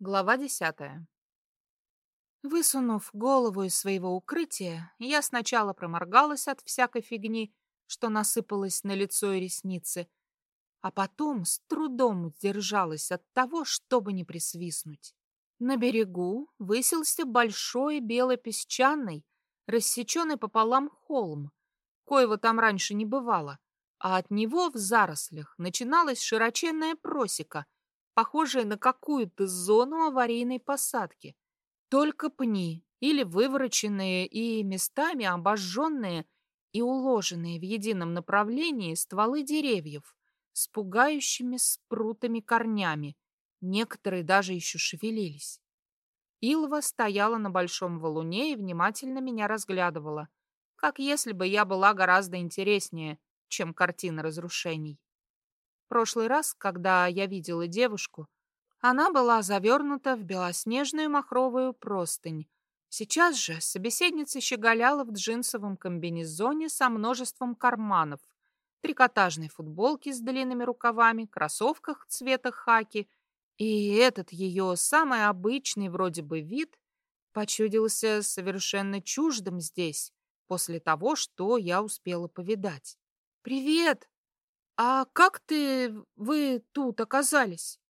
Глава десятая. Высунув голову из своего укрытия, я сначала проморгалась от всякой фигни, что насыпалось на лицо и ресницы, а потом с трудом держалась от того, чтобы не присвистнуть. На берегу высился большой белопесчаный, рассеченный пополам холм, коего там раньше не бывало, а от него в зарослях начиналась широченная просека — похожее на какую-то зону аварийной посадки. Только пни или вывороченные и местами обожженные и уложенные в едином направлении стволы деревьев с пугающими спрутами корнями. Некоторые даже еще шевелились. Илва стояла на большом валуне и внимательно меня разглядывала, как если бы я была гораздо интереснее, чем картина разрушений прошлый раз, когда я видела девушку, она была завернута в белоснежную махровую простынь. Сейчас же собеседница щеголяла в джинсовом комбинезоне со множеством карманов, трикотажной футболке с длинными рукавами, кроссовках цвета хаки, и этот ее самый обычный вроде бы вид почудился совершенно чуждым здесь, после того, что я успела повидать. «Привет!» «А как ты... вы тут оказались?»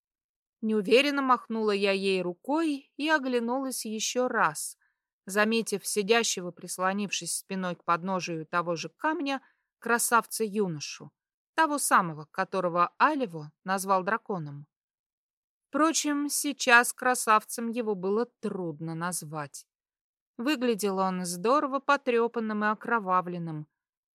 Неуверенно махнула я ей рукой и оглянулась еще раз, заметив сидящего, прислонившись спиной к подножию того же камня, красавца-юношу, того самого, которого Алево назвал драконом. Впрочем, сейчас красавцем его было трудно назвать. Выглядел он здорово потрепанным и окровавленным,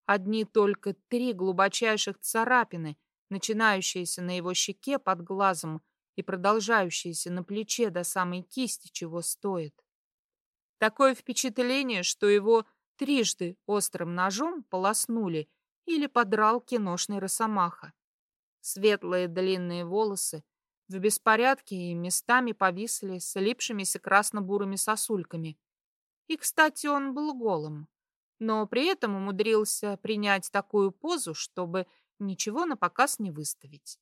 Одни только три глубочайших царапины, начинающиеся на его щеке под глазом и продолжающиеся на плече до самой кисти, чего стоит. Такое впечатление, что его трижды острым ножом полоснули или подрал киношный росомаха. Светлые длинные волосы в беспорядке и местами повисли слипшимися красно-бурыми сосульками. И, кстати, он был голым но при этом умудрился принять такую позу, чтобы ничего на показ не выставить.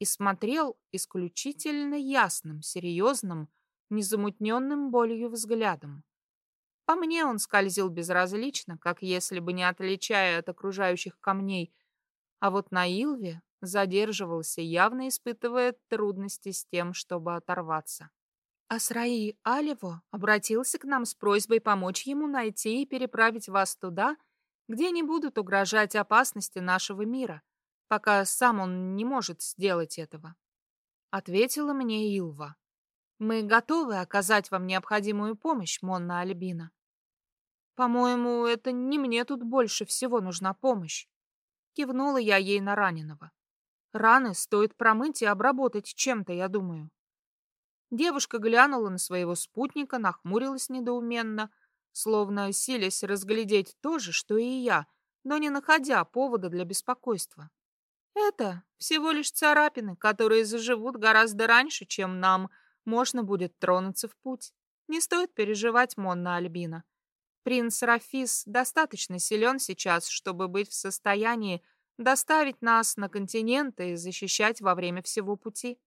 И смотрел исключительно ясным, серьезным, незамутненным болью взглядом. По мне он скользил безразлично, как если бы не отличая от окружающих камней, а вот на Илве задерживался, явно испытывая трудности с тем, чтобы оторваться. Асраи Алево обратился к нам с просьбой помочь ему найти и переправить вас туда, где не будут угрожать опасности нашего мира, пока сам он не может сделать этого. Ответила мне Илва. Мы готовы оказать вам необходимую помощь, Монна Альбина. По-моему, это не мне тут больше всего нужна помощь. Кивнула я ей на раненого. Раны стоит промыть и обработать чем-то, я думаю. Девушка глянула на своего спутника, нахмурилась недоуменно, словно силясь разглядеть то же, что и я, но не находя повода для беспокойства. Это всего лишь царапины, которые заживут гораздо раньше, чем нам можно будет тронуться в путь. Не стоит переживать, Монна Альбина. Принц Рафис достаточно силен сейчас, чтобы быть в состоянии доставить нас на континент и защищать во время всего пути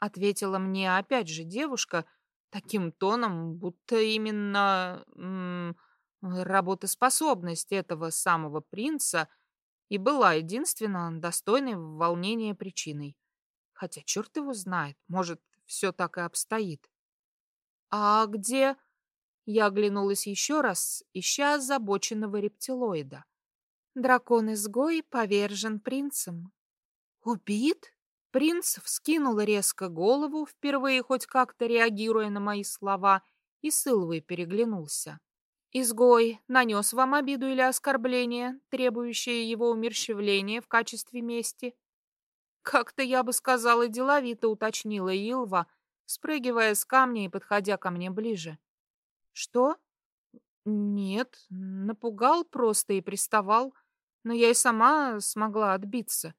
ответила мне опять же девушка таким тоном, будто именно м, работоспособность этого самого принца и была единственно достойной волнения причиной. Хотя черт его знает, может, все так и обстоит. «А где...» Я оглянулась еще раз, ища озабоченного рептилоида. Дракон-изгой повержен принцем. «Убит?» Принц вскинул резко голову, впервые хоть как-то реагируя на мои слова, и с Илвой переглянулся. «Изгой нанес вам обиду или оскорбление, требующее его умерщвления в качестве мести?» Как-то, я бы сказала, деловито уточнила Илва, спрыгивая с камня и подходя ко мне ближе. «Что?» «Нет, напугал просто и приставал, но я и сама смогла отбиться.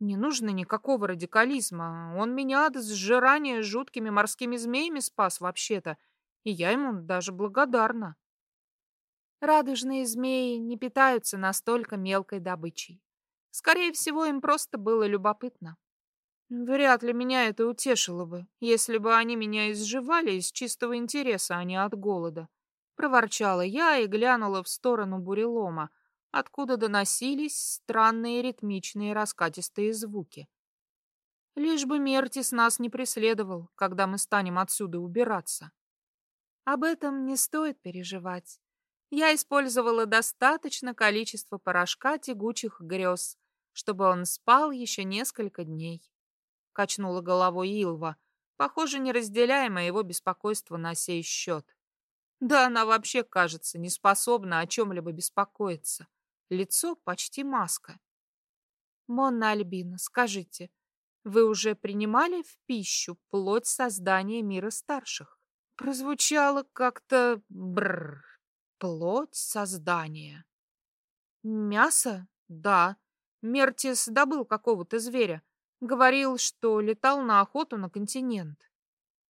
Не нужно никакого радикализма. Он меня от сжирания жуткими морскими змеями спас вообще-то, и я ему даже благодарна. Радужные змеи не питаются настолько мелкой добычей. Скорее всего, им просто было любопытно. Вряд ли меня это утешило бы, если бы они меня изживали из чистого интереса, а не от голода. Проворчала я и глянула в сторону бурелома, откуда доносились странные ритмичные раскатистые звуки. Лишь бы Мертис нас не преследовал, когда мы станем отсюда убираться. Об этом не стоит переживать. Я использовала достаточно количество порошка тягучих грез, чтобы он спал еще несколько дней. Качнула головой Илва, похоже, не разделяя моего беспокойства на сей счет. Да она вообще, кажется, не способна о чем-либо беспокоиться. Лицо почти маска. Монна Альбина, скажите, вы уже принимали в пищу плоть создания мира старших? Прозвучало как-то бррр. Плоть создания. Мясо? Да. Мертис добыл какого-то зверя. Говорил, что летал на охоту на континент.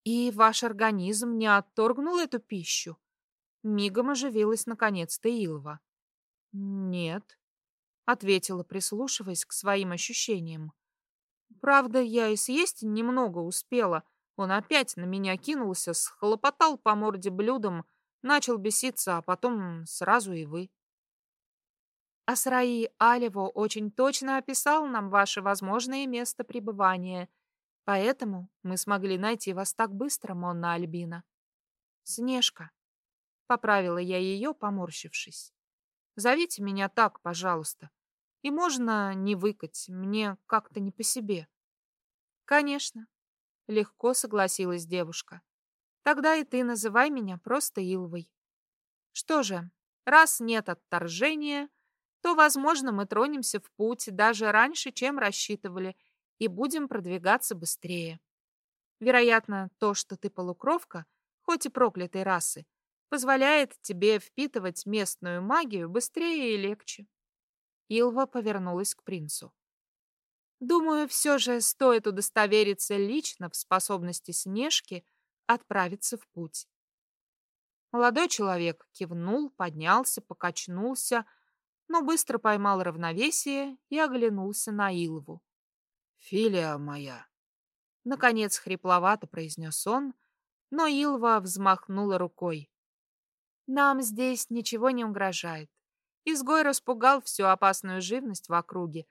И ваш организм не отторгнул эту пищу? Мигом оживилась наконец-то Илва. Нет, ответила, прислушиваясь к своим ощущениям. Правда, я и съесть немного успела. Он опять на меня кинулся, схлопотал по морде блюдом, начал беситься, а потом сразу и вы. Асраи Алево очень точно описал нам ваше возможное место пребывания, поэтому мы смогли найти вас так быстро, Монна Альбина. Снежка. Поправила я ее, поморщившись. Зовите меня так, пожалуйста. И можно не выкать, мне как-то не по себе. Конечно, легко согласилась девушка. Тогда и ты называй меня просто Илвой. Что же, раз нет отторжения, то, возможно, мы тронемся в путь даже раньше, чем рассчитывали, и будем продвигаться быстрее. Вероятно, то, что ты полукровка, хоть и проклятой расы, позволяет тебе впитывать местную магию быстрее и легче. Илва повернулась к принцу. Думаю, все же стоит удостовериться лично в способности Снежки отправиться в путь. Молодой человек кивнул, поднялся, покачнулся, но быстро поймал равновесие и оглянулся на Илву. «Филия моя!» Наконец хрипловато произнес он, но Илва взмахнула рукой. «Нам здесь ничего не угрожает. Изгой распугал всю опасную живность в округе,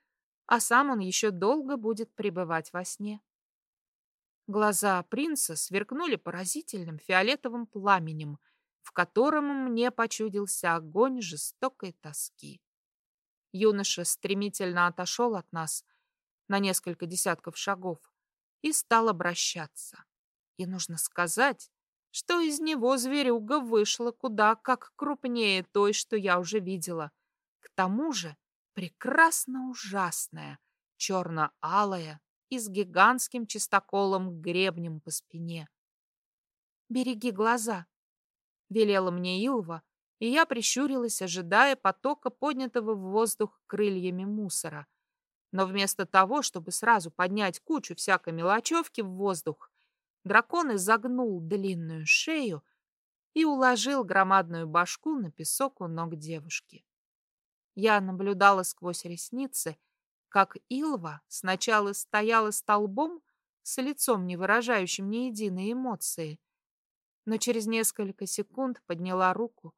а сам он еще долго будет пребывать во сне. Глаза принца сверкнули поразительным фиолетовым пламенем, в котором мне почудился огонь жестокой тоски. Юноша стремительно отошел от нас на несколько десятков шагов и стал обращаться. И нужно сказать, что из него зверюга вышла куда как крупнее той, что я уже видела. К тому же прекрасно ужасная, черно-алая и с гигантским чистоколом гребнем по спине. «Береги глаза», — велела мне Илва, и я прищурилась, ожидая потока поднятого в воздух крыльями мусора. Но вместо того, чтобы сразу поднять кучу всякой мелочевки в воздух, дракон изогнул длинную шею и уложил громадную башку на песок у ног девушки. Я наблюдала сквозь ресницы, как Илва сначала стояла столбом с лицом, не выражающим ни единой эмоции, но через несколько секунд подняла руку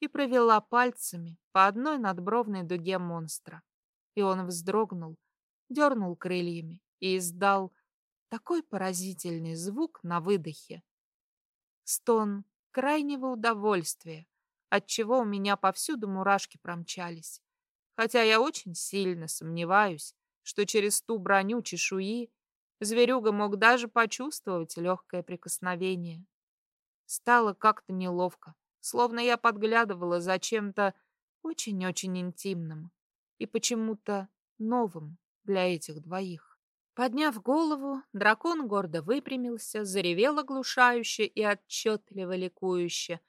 и провела пальцами по одной надбровной дуге монстра. И он вздрогнул, дернул крыльями и издал такой поразительный звук на выдохе. Стон крайнего удовольствия, отчего у меня повсюду мурашки промчались. Хотя я очень сильно сомневаюсь, что через ту броню чешуи зверюга мог даже почувствовать легкое прикосновение. Стало как-то неловко, словно я подглядывала за чем-то очень-очень интимным и почему-то новым для этих двоих. Подняв голову, дракон гордо выпрямился, заревел оглушающе и отчетливо ликующе,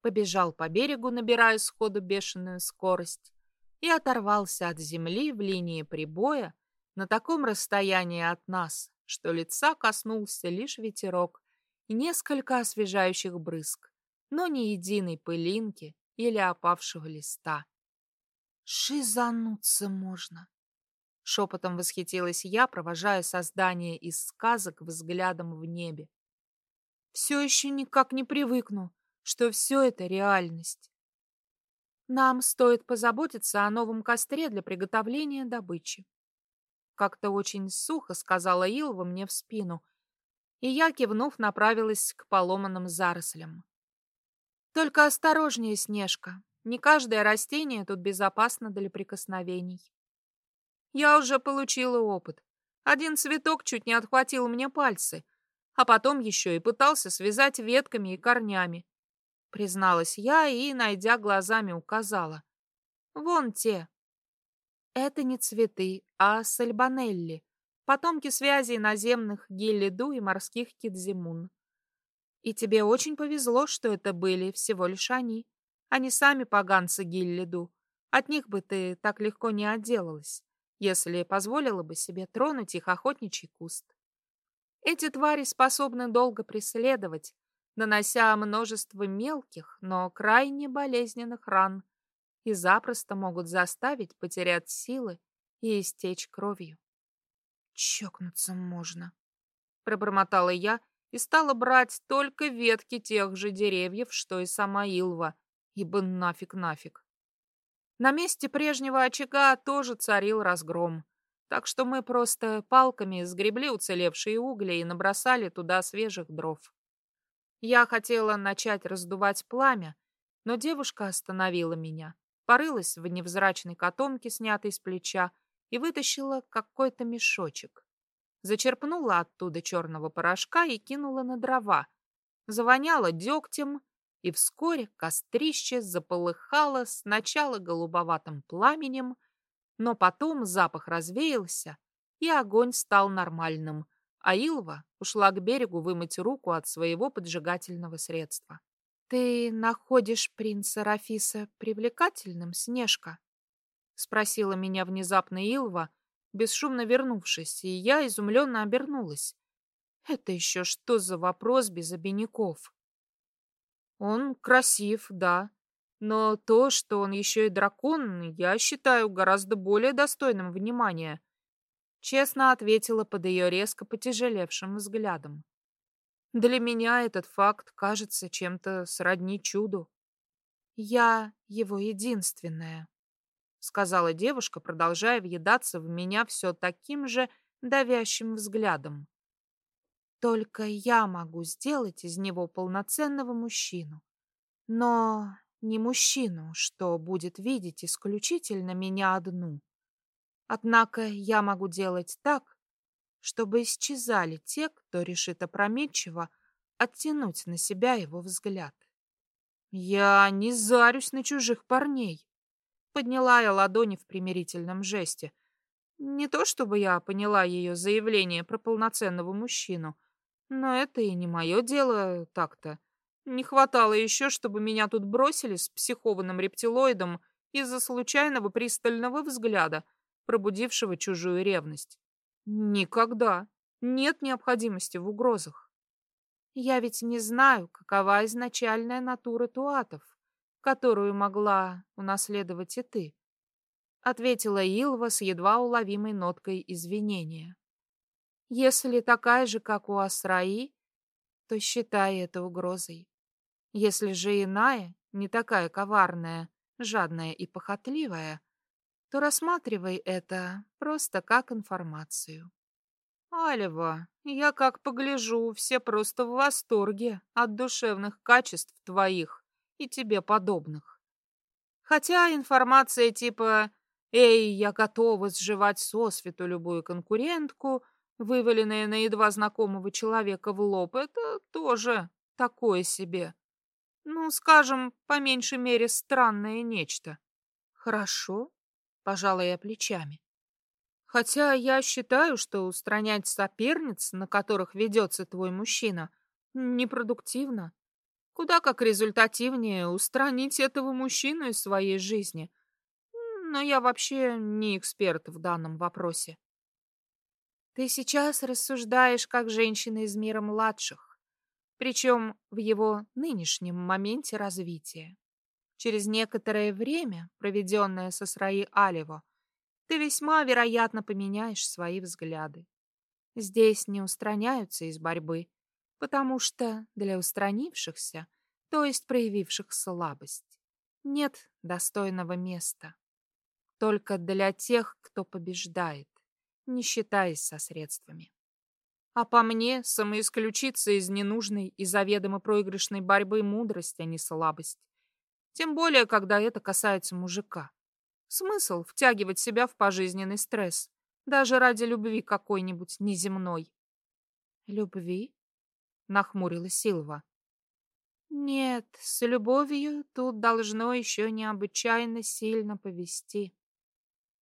побежал по берегу, набирая сходу бешеную скорость, и оторвался от земли в линии прибоя на таком расстоянии от нас, что лица коснулся лишь ветерок и несколько освежающих брызг, но ни единой пылинки или опавшего листа. Шизануться можно. Шепотом восхитилась я, провожая создание из сказок взглядом в небе. Все еще никак не привыкну, что все это реальность. Нам стоит позаботиться о новом костре для приготовления добычи. Как-то очень сухо сказала Илва мне в спину, и я, кивнув, направилась к поломанным зарослям. Только осторожнее, Снежка. Не каждое растение тут безопасно для прикосновений. Я уже получила опыт. Один цветок чуть не отхватил мне пальцы, а потом еще и пытался связать ветками и корнями. Призналась я и, найдя глазами, указала. Вон те. Это не цветы, а сальбанелли, потомки связей наземных гиллиду и морских кидзимун. И тебе очень повезло, что это были всего лишь они, а не сами поганцы гиллиду. От них бы ты так легко не отделалась, если позволила бы себе тронуть их охотничий куст. Эти твари способны долго преследовать, нанося множество мелких, но крайне болезненных ран, и запросто могут заставить потерять силы и истечь кровью. «Чокнуться можно», — пробормотала я и стала брать только ветки тех же деревьев, что и сама Илва, ибо нафиг-нафиг. На месте прежнего очага тоже царил разгром, так что мы просто палками сгребли уцелевшие угли и набросали туда свежих дров. Я хотела начать раздувать пламя, но девушка остановила меня порылась в невзрачной котомке, снятой с плеча, и вытащила какой-то мешочек. Зачерпнула оттуда черного порошка и кинула на дрова. Завоняла дегтем, и вскоре кострище заполыхало сначала голубоватым пламенем, но потом запах развеялся, и огонь стал нормальным, а Илва ушла к берегу вымыть руку от своего поджигательного средства. «Ты находишь принца Рафиса привлекательным, Снежка?» — спросила меня внезапно Илва, бесшумно вернувшись, и я изумленно обернулась. «Это еще что за вопрос без обиняков?» «Он красив, да, но то, что он еще и дракон, я считаю гораздо более достойным внимания», — честно ответила под ее резко потяжелевшим взглядом. Для меня этот факт кажется чем-то сродни чуду. Я его единственная, сказала девушка, продолжая въедаться в меня все таким же давящим взглядом. Только я могу сделать из него полноценного мужчину. Но не мужчину, что будет видеть исключительно меня одну. Однако я могу делать так, чтобы исчезали те, кто решит опрометчиво оттянуть на себя его взгляд. «Я не зарюсь на чужих парней», — подняла я ладони в примирительном жесте. Не то чтобы я поняла ее заявление про полноценного мужчину, но это и не мое дело так-то. Не хватало еще, чтобы меня тут бросили с психованным рептилоидом из-за случайного пристального взгляда, пробудившего чужую ревность. Никогда. Нет необходимости в угрозах. Я ведь не знаю, какова изначальная натура туатов, которую могла унаследовать и ты, ответила Илва с едва уловимой ноткой извинения. Если такая же, как у Асраи, то считай это угрозой. Если же иная, не такая коварная, жадная и похотливая, то рассматривай это просто как информацию. Алева, я как погляжу, все просто в восторге от душевных качеств твоих и тебе подобных. Хотя информация типа «Эй, я готова сживать сосвету любую конкурентку», вываленная на едва знакомого человека в лоб, это тоже такое себе. Ну, скажем, по меньшей мере, странное нечто. Хорошо, пожала я плечами. Хотя я считаю, что устранять соперниц, на которых ведется твой мужчина, непродуктивно. Куда как результативнее устранить этого мужчину из своей жизни. Но я вообще не эксперт в данном вопросе. Ты сейчас рассуждаешь как женщина из мира младших, причем в его нынешнем моменте развития. Через некоторое время, проведенное со Сраи Алево, ты весьма вероятно поменяешь свои взгляды. Здесь не устраняются из борьбы, потому что для устранившихся, то есть проявивших слабость, нет достойного места. Только для тех, кто побеждает, не считаясь со средствами. А по мне, самоисключиться из ненужной и заведомо проигрышной борьбы мудрость, а не слабость. Тем более, когда это касается мужика. Смысл втягивать себя в пожизненный стресс, даже ради любви какой-нибудь неземной. Любви? Нахмурилась Силва. Нет, с любовью тут должно еще необычайно сильно повести.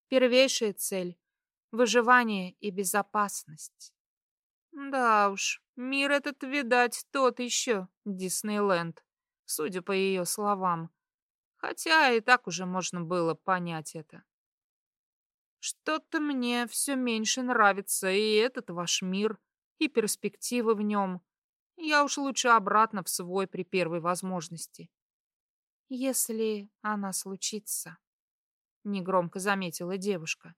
Первейшая цель — выживание и безопасность. Да уж, мир этот, видать, тот еще Диснейленд, судя по ее словам. Хотя и так уже можно было понять это. Что-то мне все меньше нравится и этот ваш мир, и перспективы в нем. Я уж лучше обратно в свой при первой возможности. Если она случится, — негромко заметила девушка.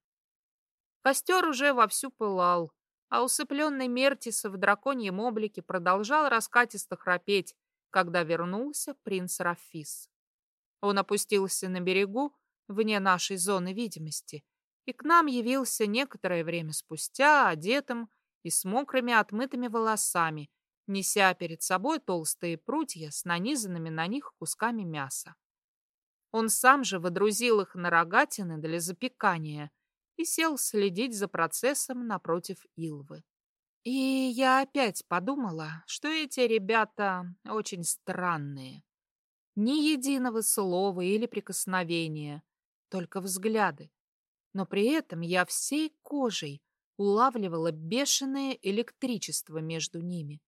Костер уже вовсю пылал, а усыпленный Мертиса в драконьем облике продолжал раскатисто храпеть, когда вернулся принц Рафис. Он опустился на берегу, вне нашей зоны видимости, и к нам явился некоторое время спустя, одетым и с мокрыми отмытыми волосами, неся перед собой толстые прутья с нанизанными на них кусками мяса. Он сам же водрузил их на рогатины для запекания, и сел следить за процессом напротив Илвы. И я опять подумала, что эти ребята очень странные. Ни единого слова или прикосновения, только взгляды. Но при этом я всей кожей улавливала бешеное электричество между ними.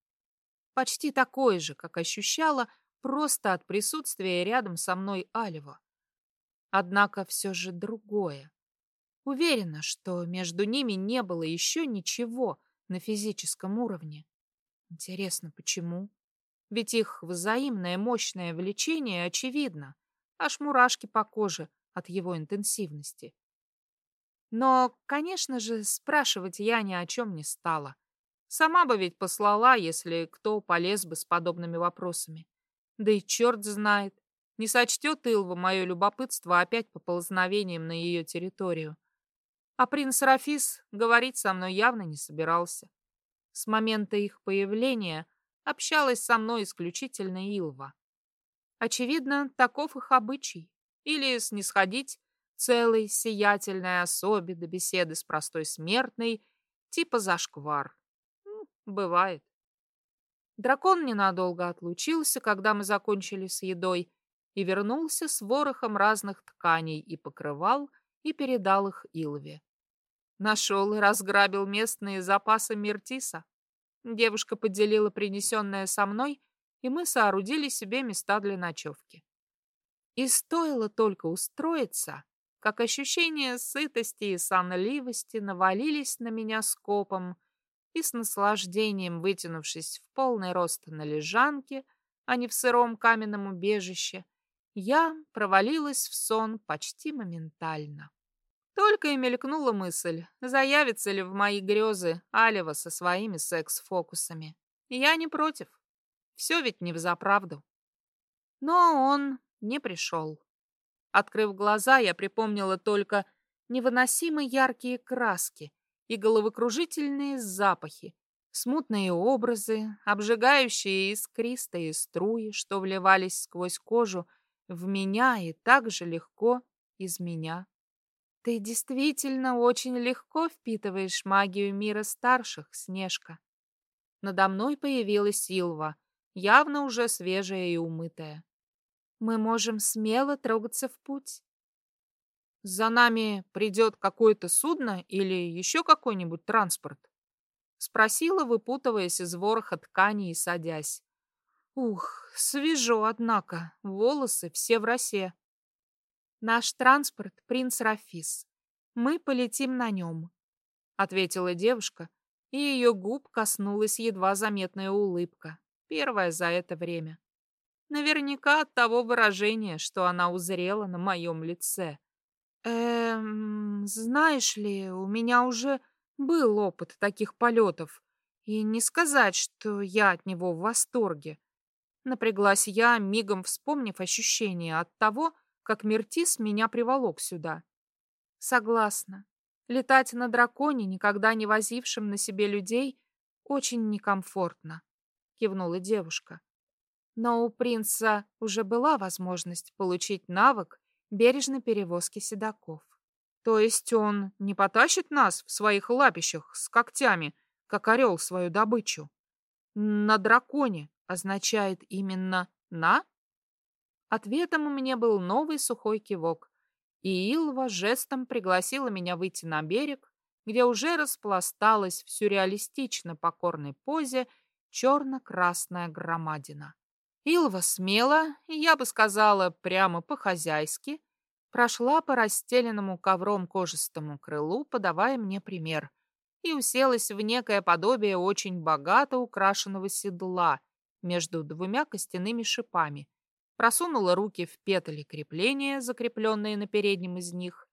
Почти такое же, как ощущала просто от присутствия рядом со мной Алева. Однако все же другое. Уверена, что между ними не было еще ничего на физическом уровне. Интересно, почему? Ведь их взаимное мощное влечение очевидно, аж мурашки по коже от его интенсивности. Но, конечно же, спрашивать я ни о чем не стала. Сама бы ведь послала, если кто полез бы с подобными вопросами. Да и черт знает, не сочтет Илва мое любопытство опять поползновением на ее территорию. А принц Рафис говорить со мной явно не собирался. С момента их появления общалась со мной исключительно Илва. Очевидно, таков их обычай. Или снисходить целой сиятельной особе до беседы с простой смертной, типа зашквар. Ну, бывает. Дракон ненадолго отлучился, когда мы закончили с едой, и вернулся с ворохом разных тканей и покрывал, и передал их Илве. Нашел и разграбил местные запасы Миртиса. Девушка поделила принесенное со мной, и мы соорудили себе места для ночевки. И стоило только устроиться, как ощущение сытости и сонливости навалились на меня скопом, и с наслаждением вытянувшись в полный рост на лежанке, а не в сыром каменном убежище, я провалилась в сон почти моментально. Только и мелькнула мысль, заявится ли в мои грезы Алева со своими секс-фокусами. Я не против. Все ведь не взаправду. Но он не пришел. Открыв глаза, я припомнила только невыносимо яркие краски и головокружительные запахи, смутные образы, обжигающие искристые струи, что вливались сквозь кожу в меня и так же легко из меня ты действительно очень легко впитываешь магию мира старших, Снежка. Надо мной появилась Силва, явно уже свежая и умытая. Мы можем смело трогаться в путь. За нами придет какое-то судно или еще какой-нибудь транспорт? Спросила, выпутываясь из вороха ткани и садясь. Ух, свежо, однако, волосы все в росе. «Наш транспорт — принц Рафис. Мы полетим на нем», — ответила девушка, и ее губ коснулась едва заметная улыбка, первая за это время. Наверняка от того выражения, что она узрела на моем лице. Эм, знаешь ли, у меня уже был опыт таких полетов, и не сказать, что я от него в восторге. Напряглась я, мигом вспомнив ощущение от того, как Мертис меня приволок сюда. Согласна. Летать на драконе, никогда не возившим на себе людей, очень некомфортно, кивнула девушка. Но у принца уже была возможность получить навык бережной перевозки седаков. То есть он не потащит нас в своих лапищах с когтями, как орел свою добычу? На драконе означает именно «на»? Ответом у меня был новый сухой кивок, и Илва жестом пригласила меня выйти на берег, где уже распласталась в сюрреалистично покорной позе черно-красная громадина. Илва смело, я бы сказала, прямо по-хозяйски, прошла по расстеленному ковром кожистому крылу, подавая мне пример, и уселась в некое подобие очень богато украшенного седла между двумя костяными шипами, просунула руки в петли крепления, закрепленные на переднем из них,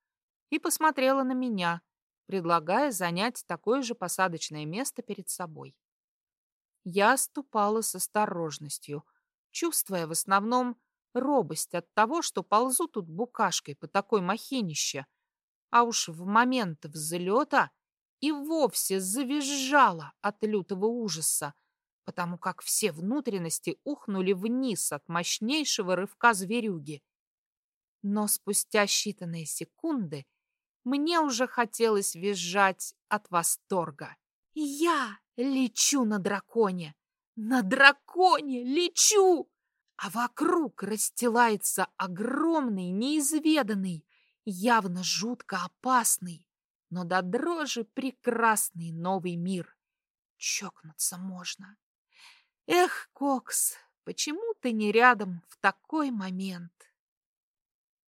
и посмотрела на меня, предлагая занять такое же посадочное место перед собой. Я ступала с осторожностью, чувствуя в основном робость от того, что ползу тут букашкой по такой махинище, а уж в момент взлета и вовсе завизжала от лютого ужаса, потому как все внутренности ухнули вниз от мощнейшего рывка зверюги. Но спустя считанные секунды мне уже хотелось визжать от восторга. Я лечу на драконе! На драконе лечу! А вокруг расстилается огромный, неизведанный, явно жутко опасный, но до дрожи прекрасный новый мир. Чокнуться можно. Эх, Кокс, почему ты не рядом в такой момент?